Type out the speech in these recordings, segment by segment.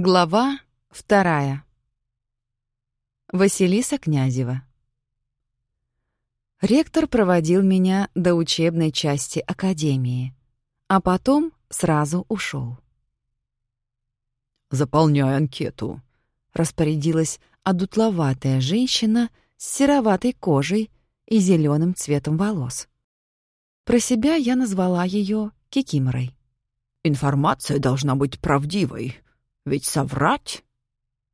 Глава вторая. Василиса Князева. Ректор проводил меня до учебной части академии, а потом сразу ушел. «Заполняй анкету», — распорядилась одутловатая женщина с сероватой кожей и зеленым цветом волос. Про себя я назвала ее Кикиморой. «Информация должна быть правдивой», ведь соврать...»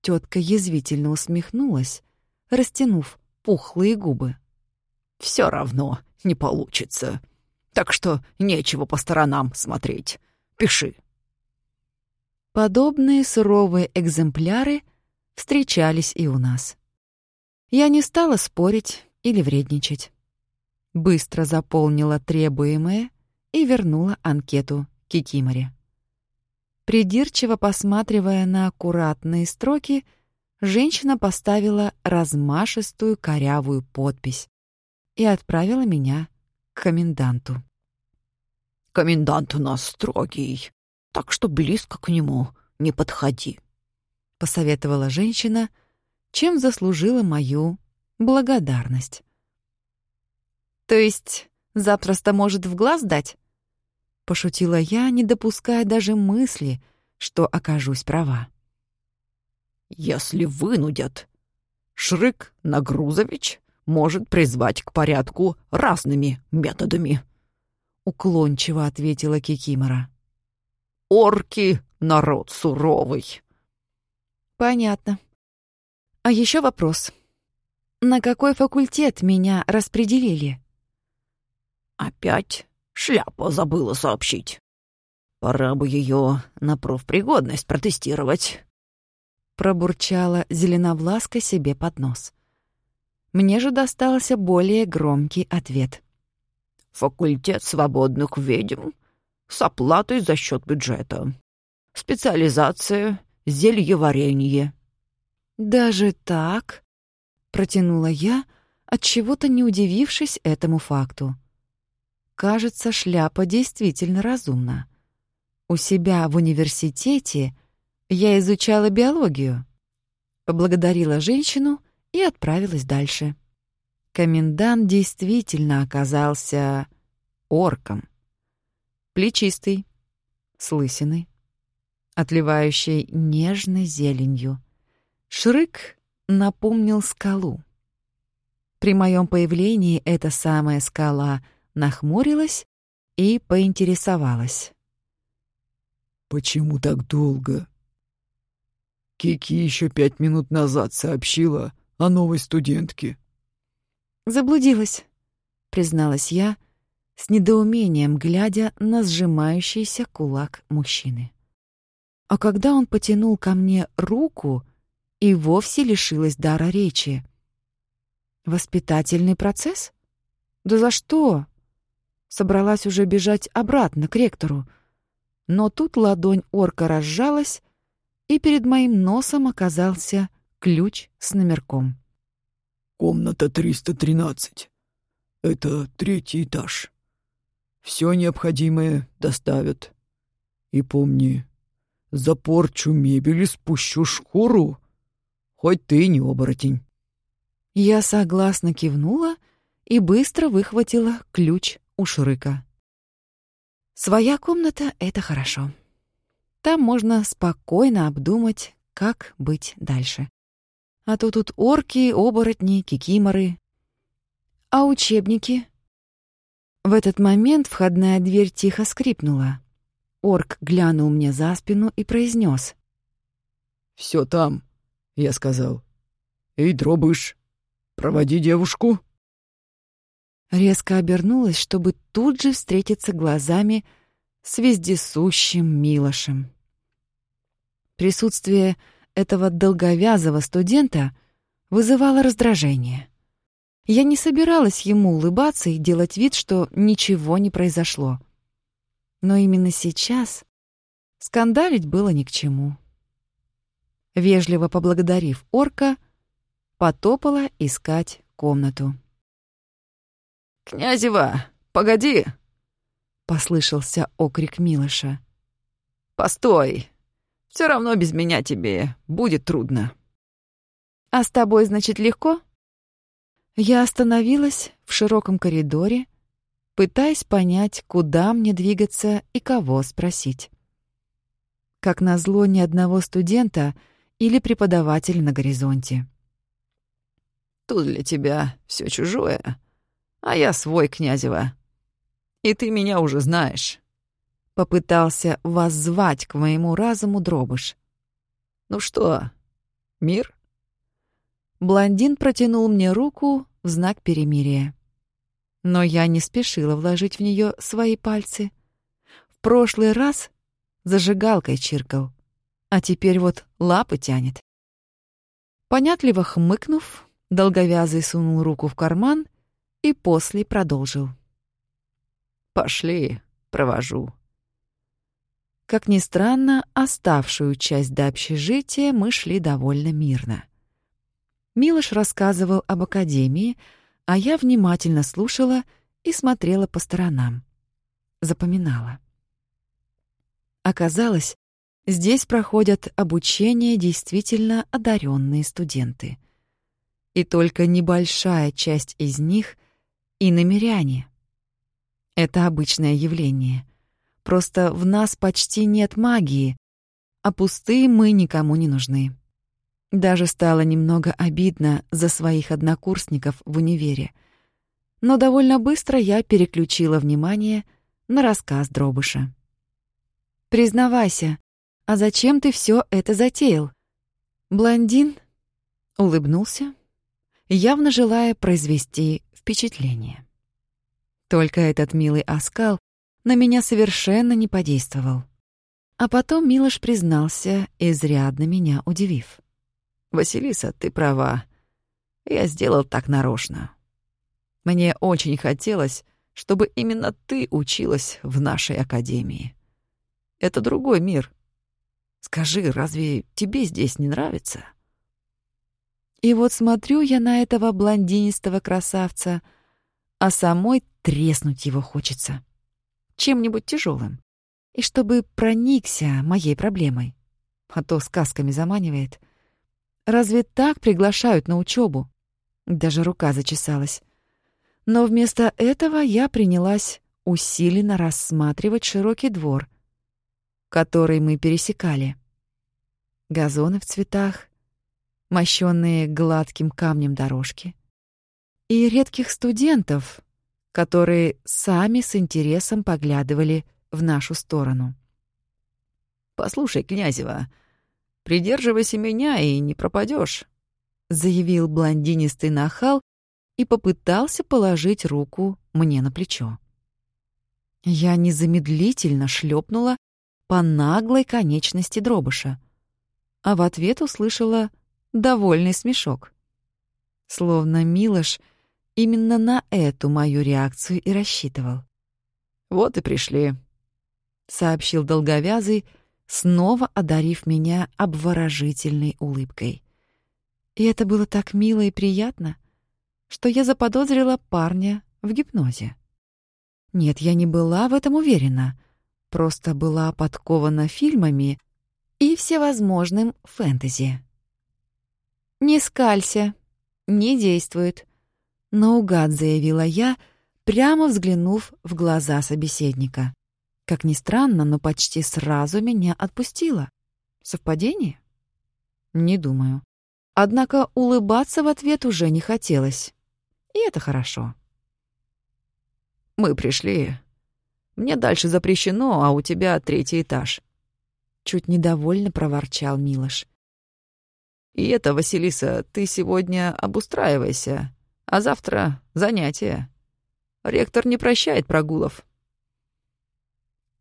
Тетка язвительно усмехнулась, растянув пухлые губы. «Все равно не получится. Так что нечего по сторонам смотреть. Пиши». Подобные суровые экземпляры встречались и у нас. Я не стала спорить или вредничать. Быстро заполнила требуемое и вернула анкету Кикиморе. Придирчиво посматривая на аккуратные строки, женщина поставила размашистую корявую подпись и отправила меня к коменданту. «Комендант у нас строгий, так что близко к нему не подходи», — посоветовала женщина, чем заслужила мою благодарность. «То есть запросто может в глаз дать?» — пошутила я, не допуская даже мысли, что окажусь права. «Если вынудят, Шрык Нагрузович может призвать к порядку разными методами», — уклончиво ответила Кикимора. «Орки — народ суровый». «Понятно. А еще вопрос. На какой факультет меня распределили?» «Опять Шляпа забыла сообщить. Пора бы ее на профпригодность протестировать. Пробурчала зеленовласка себе под нос. Мне же достался более громкий ответ. Факультет свободных ведьм с оплатой за счет бюджета. Специализация — зельеваренье. «Даже так?» — протянула я, от чего то не удивившись этому факту. Кажется, шляпа действительно разумна. У себя в университете я изучала биологию. Поблагодарила женщину и отправилась дальше. Комендант действительно оказался орком. Плечистый, с лысиной, отливающей нежной зеленью. Шрык напомнил скалу. При моем появлении эта самая скала — нахмурилась и поинтересовалась. «Почему так долго?» Кики еще пять минут назад сообщила о новой студентке. «Заблудилась», — призналась я, с недоумением глядя на сжимающийся кулак мужчины. А когда он потянул ко мне руку, и вовсе лишилась дара речи. «Воспитательный процесс? Да за что?» Собралась уже бежать обратно к ректору. Но тут ладонь орка разжалась, и перед моим носом оказался ключ с номерком. «Комната 313. Это третий этаж. Все необходимое доставят. И помни, за порчу мебели спущу шкуру, хоть ты не оборотень». Я согласно кивнула и быстро выхватила ключ у Шурыка. Своя комната — это хорошо. Там можно спокойно обдумать, как быть дальше. А то тут орки, оборотни, кикиморы. А учебники? В этот момент входная дверь тихо скрипнула. Орк глянул мне за спину и произнес: «Все там», — я сказал. «Эй, дробыш, проводи девушку». Резко обернулась, чтобы тут же встретиться глазами с вездесущим Милошем. Присутствие этого долговязого студента вызывало раздражение. Я не собиралась ему улыбаться и делать вид, что ничего не произошло. Но именно сейчас скандалить было ни к чему. Вежливо поблагодарив орка, потопала искать комнату. «Князева, погоди!» — послышался окрик Милоша. «Постой! Все равно без меня тебе будет трудно. А с тобой, значит, легко? Я остановилась в широком коридоре, пытаясь понять, куда мне двигаться и кого спросить. Как назло, ни одного студента или преподавателя на горизонте. Тут для тебя все чужое, а я свой, Князева. И ты меня уже знаешь. Попытался воззвать к моему разуму дробыш. Ну что, мир? Блондин протянул мне руку в знак перемирия. Но я не спешила вложить в нее свои пальцы. В прошлый раз зажигалкой чиркал, а теперь вот лапы тянет. Понятливо хмыкнув, долговязый сунул руку в карман и после продолжил. «Пошли, провожу». Как ни странно, оставшую часть до общежития мы шли довольно мирно. Милош рассказывал об академии, а я внимательно слушала и смотрела по сторонам. Запоминала. Оказалось, здесь проходят обучение действительно одаренные студенты. И только небольшая часть из них — и намеряне. Это обычное явление. Просто в нас почти нет магии, а пустые мы никому не нужны. Даже стало немного обидно за своих однокурсников в универе. Но довольно быстро я переключила внимание на рассказ Дробыша. «Признавайся, а зачем ты все это затеял?» Блондин улыбнулся, явно желая произвести впечатление. Только этот милый оскал на меня совершенно не подействовал. А потом Милош признался, изрядно меня удивив. «Василиса, ты права. Я сделал так нарочно. Мне очень хотелось, чтобы именно ты училась в нашей академии. Это другой мир. Скажи, разве тебе здесь не нравится?» И вот смотрю я на этого блондинистого красавца, а самой треснуть его хочется. Чем-нибудь тяжелым. И чтобы проникся моей проблемой. А то сказками заманивает — Разве так приглашают на учебу? Даже рука зачесалась. Но вместо этого я принялась усиленно рассматривать широкий двор, который мы пересекали. Газоны в цветах, мощенные гладким камнем дорожки и редких студентов, которые сами с интересом поглядывали в нашу сторону. «Послушай, Князева, Придерживайся меня и не пропадешь, заявил блондинистый нахал и попытался положить руку мне на плечо. Я незамедлительно шлепнула по наглой конечности дробыша, а в ответ услышала довольный смешок. Словно Милош именно на эту мою реакцию и рассчитывал. «Вот и пришли», — сообщил долговязый, — снова одарив меня обворожительной улыбкой. И это было так мило и приятно, что я заподозрила парня в гипнозе. Нет, я не была в этом уверена, просто была подкована фильмами и всевозможным фэнтези. «Не скалься, не действует», — наугад заявила я, прямо взглянув в глаза собеседника. Как ни странно, но почти сразу меня отпустила. Совпадение? Не думаю. Однако улыбаться в ответ уже не хотелось. И это хорошо. «Мы пришли. Мне дальше запрещено, а у тебя третий этаж». Чуть недовольно проворчал Милош. «И это, Василиса, ты сегодня обустраивайся, а завтра занятия. Ректор не прощает прогулов».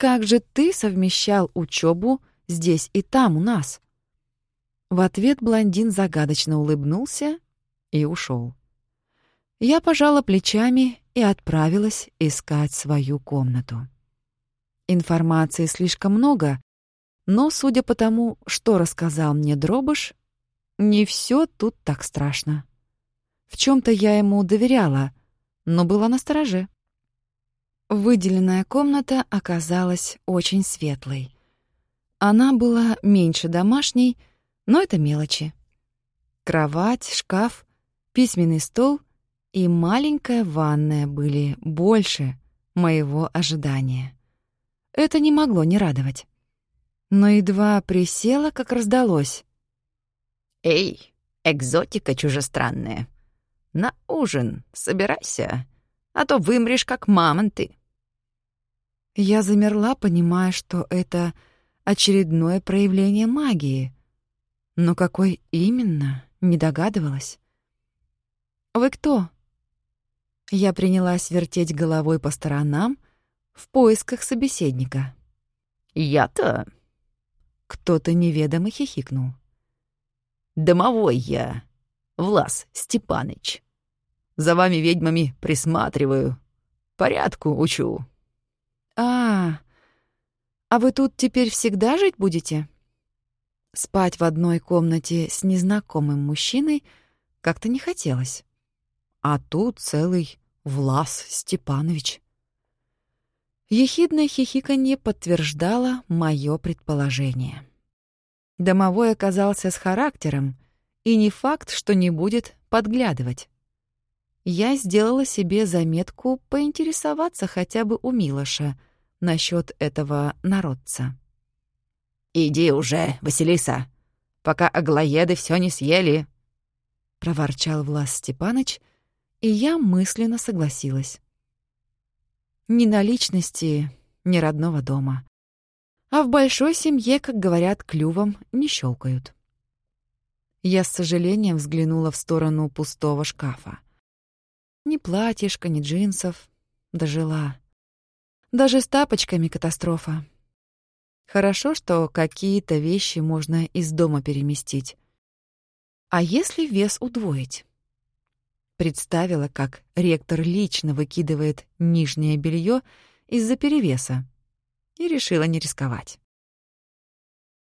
Как же ты совмещал учебу здесь и там у нас?» В ответ блондин загадочно улыбнулся и ушел. Я пожала плечами и отправилась искать свою комнату. Информации слишком много, но, судя по тому, что рассказал мне Дробыш, не все тут так страшно. В чем то я ему доверяла, но была настороже. Выделенная комната оказалась очень светлой. Она была меньше домашней, но это мелочи. Кровать, шкаф, письменный стол и маленькая ванная были больше моего ожидания. Это не могло не радовать. Но едва присела, как раздалось. «Эй, экзотика чужестранная, на ужин собирайся, а то вымрешь, как мамонты». Я замерла, понимая, что это очередное проявление магии. Но какой именно, не догадывалась. «Вы кто?» Я принялась вертеть головой по сторонам в поисках собеседника. «Я-то...» Кто-то неведомо хихикнул. «Домовой я, Влас Степаныч. За вами, ведьмами, присматриваю, порядку учу». «А, а вы тут теперь всегда жить будете?» Спать в одной комнате с незнакомым мужчиной как-то не хотелось. А тут целый Влас Степанович. Ехидное хихиканье подтверждало мое предположение. Домовой оказался с характером, и не факт, что не будет подглядывать. Я сделала себе заметку поинтересоваться хотя бы у Милоша насчет этого народца. «Иди уже, Василиса, пока аглоеды все не съели», — проворчал Влас Степаныч, и я мысленно согласилась. Ни наличности, ни родного дома. А в большой семье, как говорят, клювом не щелкают. Я с сожалением взглянула в сторону пустого шкафа. Ни платьишка, ни джинсов. Дожила. Даже с тапочками катастрофа. Хорошо, что какие-то вещи можно из дома переместить. А если вес удвоить? Представила, как ректор лично выкидывает нижнее белье из-за перевеса, и решила не рисковать.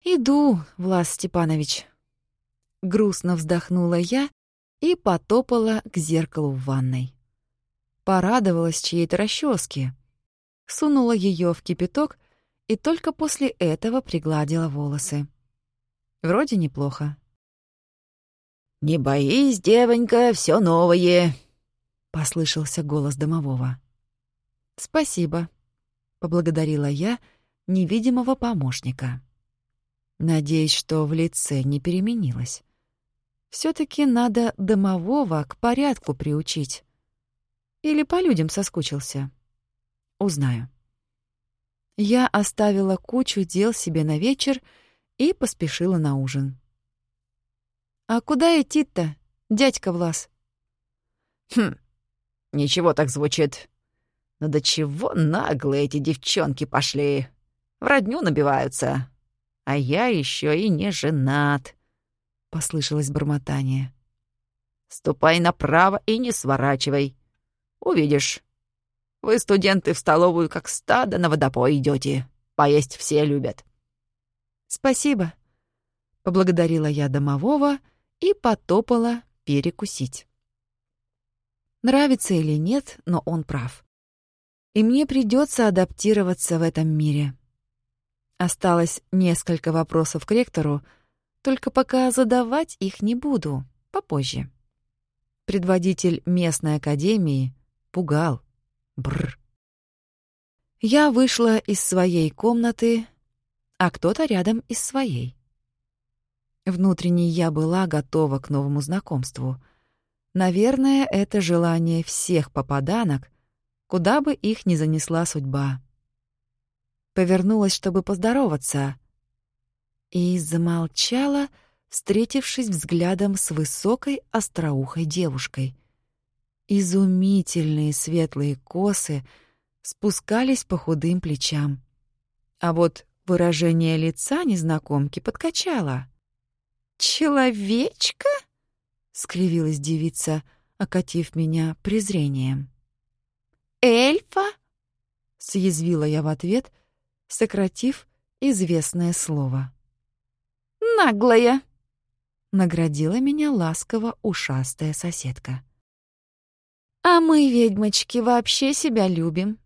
«Иду, Влас Степанович», — грустно вздохнула я и потопала к зеркалу в ванной. Порадовалась чьей-то расческе, сунула ее в кипяток и только после этого пригладила волосы. Вроде неплохо. «Не боись, девонька, все новое», — послышался голос домового. «Спасибо», — поблагодарила я невидимого помощника. Надеюсь, что в лице не переменилось. все таки надо домового к порядку приучить. Или по людям соскучился. Узнаю. Я оставила кучу дел себе на вечер и поспешила на ужин. «А куда идти-то, дядька Влас?» «Хм, ничего так звучит. Но до чего наглые эти девчонки пошли. В родню набиваются. А я еще и не женат», — послышалось бормотание. «Ступай направо и не сворачивай. Увидишь, вы, студенты, в столовую как стадо на водопой идете. Поесть все любят». «Спасибо», — поблагодарила я домового и потопала перекусить. Нравится или нет, но он прав. И мне придется адаптироваться в этом мире. Осталось несколько вопросов к ректору, только пока задавать их не буду, попозже. Предводитель местной академии пугал. Бр. Я вышла из своей комнаты, а кто-то рядом из своей. Внутренне я была готова к новому знакомству. Наверное, это желание всех попаданок, куда бы их ни занесла судьба. Повернулась, чтобы поздороваться, и замолчала, встретившись взглядом с высокой остроухой девушкой — Изумительные светлые косы спускались по худым плечам. А вот выражение лица незнакомки подкачало. «Человечка?» — скривилась девица, окатив меня презрением. «Эльфа?» — съязвила я в ответ, сократив известное слово. «Наглая!» — наградила меня ласково ушастая соседка. «А мы, ведьмочки, вообще себя любим».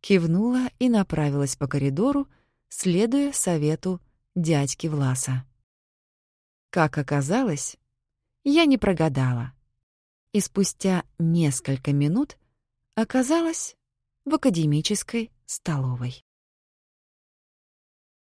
Кивнула и направилась по коридору, следуя совету дядьки Власа. Как оказалось, я не прогадала. И спустя несколько минут оказалась в академической столовой.